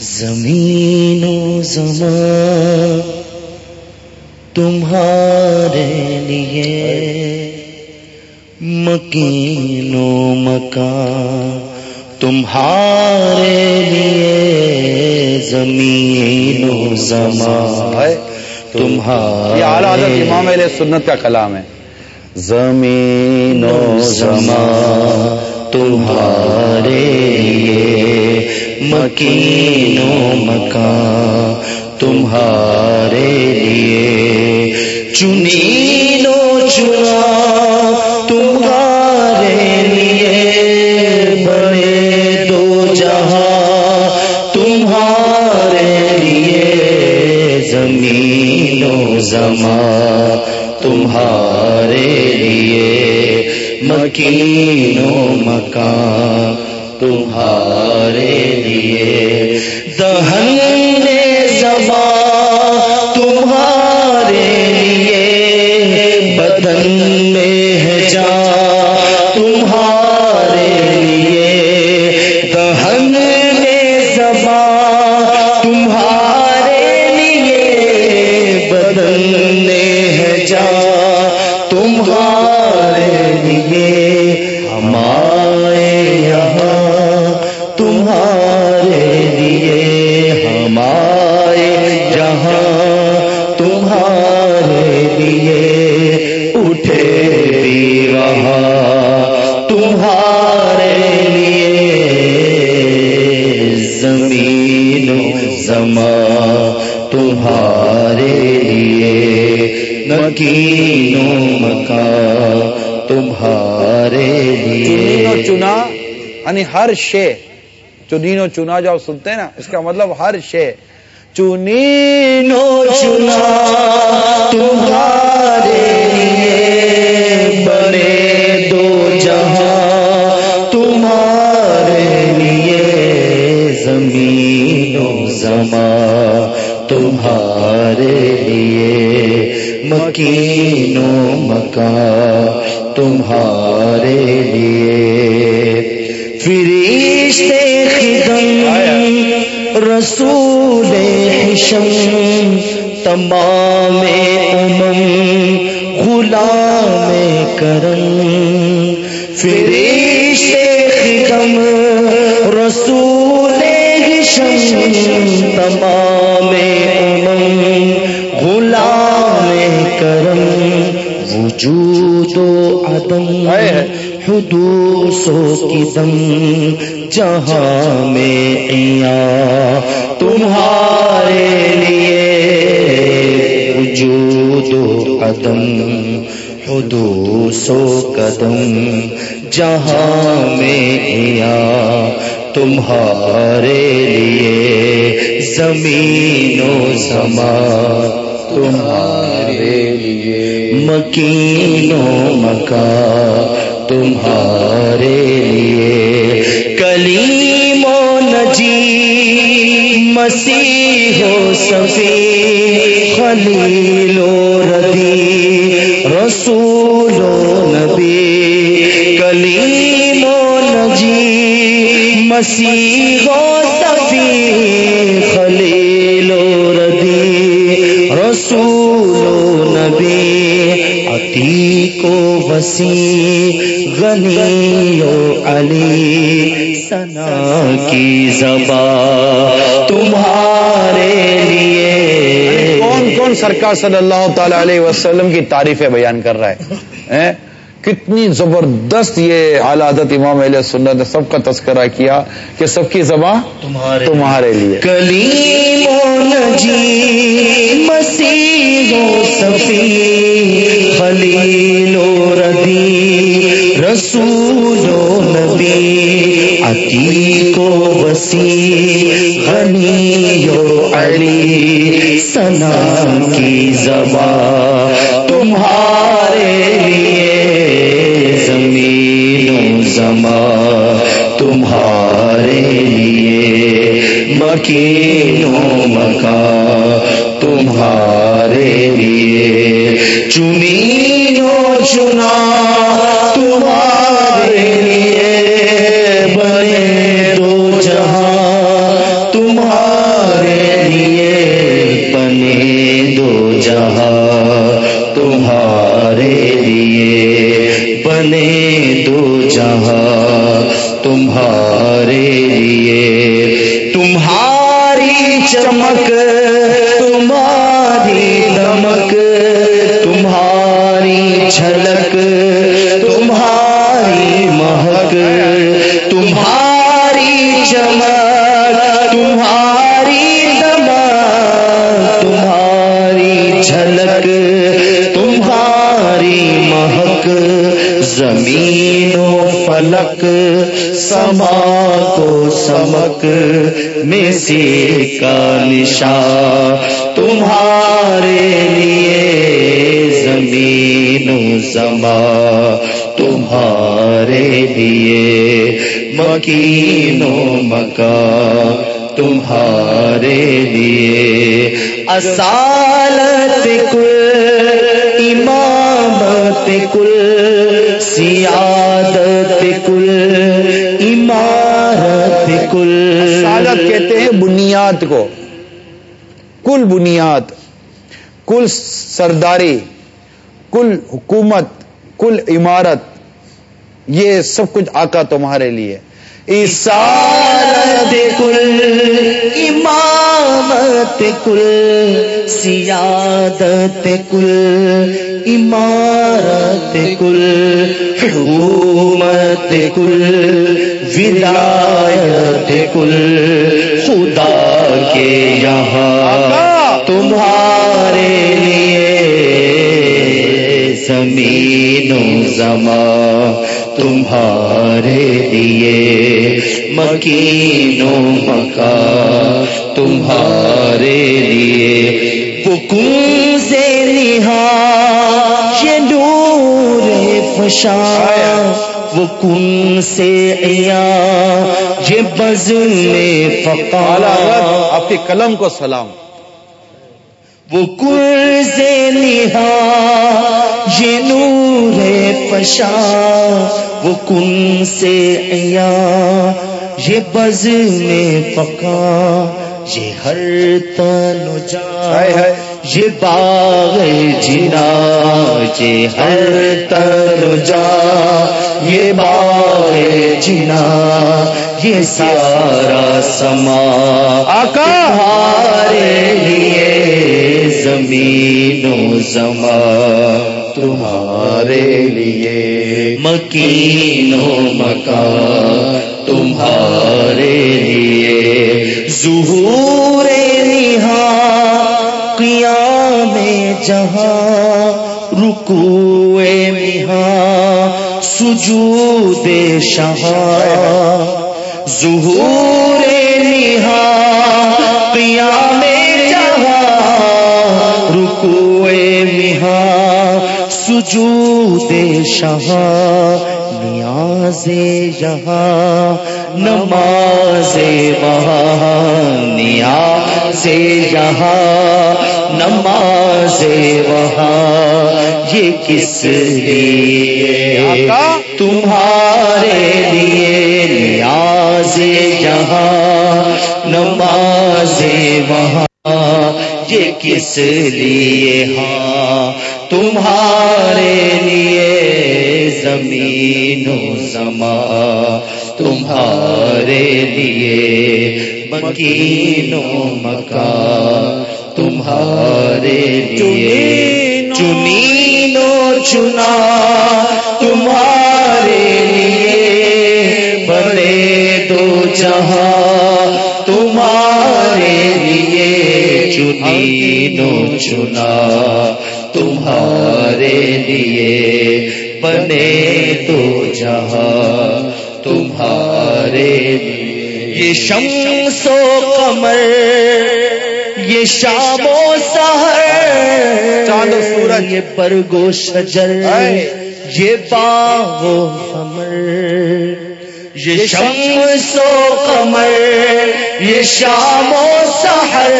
زمین و زمان تمہارے لیے مکین و مکان تمہارے لیے زمین و زمان تمہارے امام علیہ سنت کا کلام ہے۔ زمین و زمان تمہارے لیے مکین و مکان تمہارے لیے۔ چنین و چنا تمہارے لیے بڑے دو جہاں۔ تمہارے لیے زمین و زمان۔ تمہارے لیے مکین و مکان۔ تمہارے لیے۔ دہن زبان تمہارے لیے۔ بدن میں ہے جان تمہارے لیے۔ دہن زبان تمہارے تمہارے لیے مکین مکان تمہارے لیے۔ چنا یعنی ہر شے چنینو چنا جو آپ سنتے ہیں نا، اس کا مطلب ہر شے۔ چنینو چنا، تمہارے رسول حشم، تمام امم، غلام کرم، فرشتے خدم، رسول حشم، تمام امم، غلام کرم، وجود و عدم ہے ہے۔ حدوث و قدم جہاں میں عیاں تمہارے لیے وجود و عدم حدوث و قدم، جہاں میں عیاں تمہارے لیے زمین و زمان تمہارے لیے مکین و مکان تمہارے لیے۔ کلیم و نجی مسیح و صفی خلیل و ردی رسول و نبی۔ کلیم و نجی مسیح و صفی خلیل وسیع غنی و علی سنا کی زبان تمہارے لیے۔ کون کون سرکار صلی اللہ تعالی علیہ وسلم کی تعریفیں بیان کر رہا ہے؟ کتنی زبردست یہ حضرت امام علیہ سنت نے سب کا تذکرہ کیا کہ سب کی زبان تمہارے تمہارے لیے۔ مسیح خلیل و ردی رسول و نبی عتیق و وسیع غنی و علی سنا کی زبان تمہارے کے مکین و مکان تمہارے لیے چنی نو چنا تمہاری چمک تمہاری دمک تمہاری جھلک، تمہاری مہک، زمین و فلک، سما کو سمک میں سے کا نشان، تمہارے لیے زمین و زما تمہارے لیے مکین و تمہارے لیے۔ اصالت کل، امامت کل، سیادت کل عمارت کل۔ سعادت کہتے ہیں بنیاد کو۔ کل بنیاد، کل سرداری، کل حکومت، کل عمارت یہ سب کچھ آقا تمہارے لیے۔ اسارت کل امامت کل سیادت کل عمارت کل حکومت کل ولایت کل۔ خدا کے یہاں تمہارے لیے زمین و زمان تمہارے لیے مکین و مکان تمہارے لیے حکم سے نہا یہ نور فشا وہ کن سے عیا یہ بز میں فقالا آپ کے قلم کو سلام۔ وہ سے نہا یہ نور پشا وہ کن سے عیا یہ بز میں پکا یہ ہر تن جا ہائے ہائے۔ یہ باغ جنا یہ ہر تن جا یہ باغ جنا یہ سارا سما آقا! تمہارے لیے زمین و زمان تمہارے لیے مکین و مکان تمہارے لیے ظہور نہا قیام جہاں رکوع مہاں سجود شہاں ظہور نہا قیام جہاں رکوع مہاں سجود شہاں نیاز یہاں نماز وہاں نیاز یہاں نماز وہاں یہ کس لیے۔ تمہارے لیے نیاز یہاں نماز وہاں، یہ کس لیے ہاں؟ تمہارے لیے زمین و زمان تمہارے لیے مکین و مکان، تمہارے لیے چنین و چنا، تمہارے لیے بڑے دو جہاں تمہارے لیے چنین و چنا تمہارے لیے بنے تو جہاں تمہارے لیے یہ شمس و قمر یہ شام و سہر چاند و سورج۔ یہ برگو شجر۔ یہ باغ و ثمر یہ شمس و قمر، یہ شام و سحر،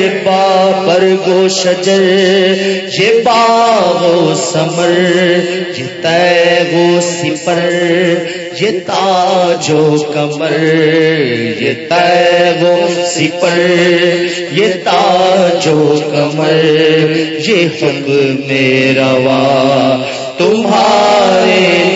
یہ بابر گو شجر، یہ باغ و سمر، یہ تیغ و سپر، یہ تاج و کمر یہ تیغ و سپر، یہ تاج و کمر یہ حق میں روا، تمہارے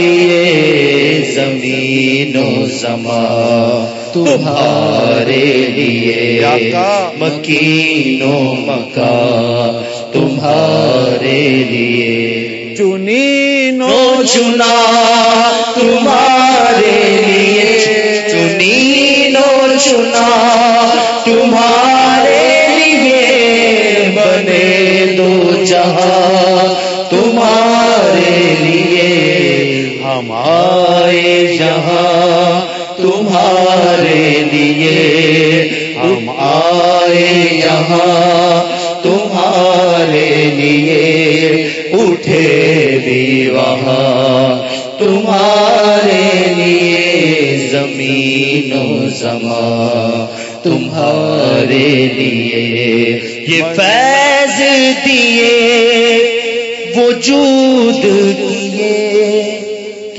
و زمان تمہارے لیے مکین و مکا تمہارے لیے چنی نو چنا تمہارے لیے چنی نو چنا تمہارے لیے بنے دو جہاں تمہارے لیے ہم آئے جہاں تمہارے لیے ہم آئے یہاں تمہارے لیے اٹھے بھی وہاں تمہارے لیے زمین و زمان تمہارے لیے یہ فیض دیے، وجود دیے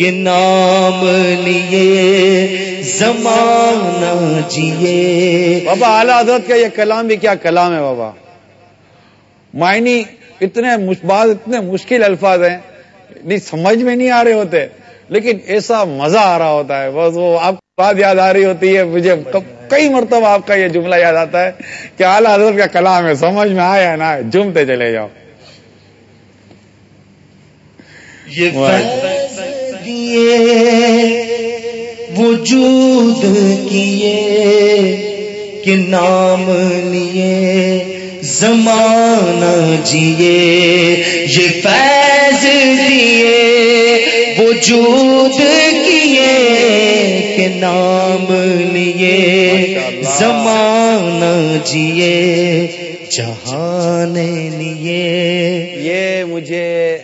کہ نام لیے زمانہ جیے۔ بابا اعلی حضرت کا یہ کلام بھی کیا کلام ہے بابا؟ معنی اتنے بعض اتنے مشکل الفاظ ہیں نہیں سمجھ میں نہیں آ رہے ہوتے لیکن ایسا مزہ آ رہا ہوتا ہے۔ بس وہ آپ کو بات یاد آ رہی ہوتی ہے مجھے کئی مرتبہ آپ کا یہ جملہ یاد آتا ہے کہ اعلی حضرت کا کلام ہے سمجھ میں آیا نہ جمتے چلے جاؤ۔ یہ وجود کیے، کہ نام لیے، زمانہ جیے، یہ فیض دیے، وجود کیے، کہ نام لیے، زمانہ جیے جہان لیے۔ یہ مجھے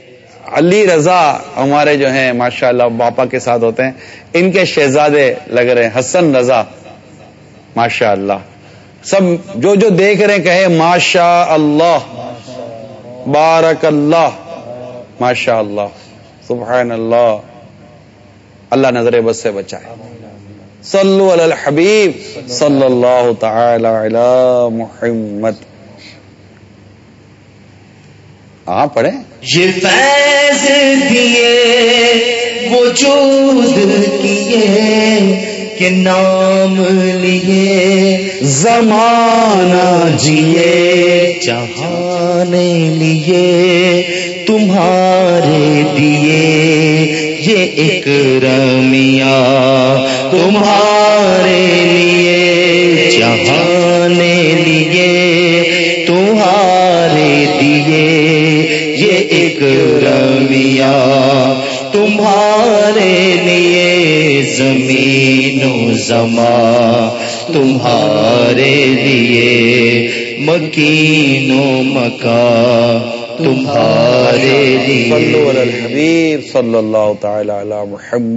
علی رضا ہمارے جو ہیں، ماشاءاللہ باپا کے ساتھ ہوتے ہیں۔ ان کے شہزادے لگ رہے ہیں، حسن رضا ماشاء اللہ سب جو جو دیکھ رہے ہیں، کہے ماشاء اللہ بارک اللہ ماشاء اللہ سبحان اللہ اللہ نظر بس سے بچائے۔ صلو علی الحبیب، صلی اللہ تعالی علی محمد۔ ہاں پڑھیں۔ یہ فیض دیے وجود کیے، کہ نام لیے، زمانہ جیے، جہان لیے، تمہارے دیے، یہ ایک رمیا تمہارے لیے، جہان تمہارے لیے زمین و زماں تمہارے لیے مکین و مکا تمہارے لیے صلو علی الحبیب صلی اللہ تعالی علی محمد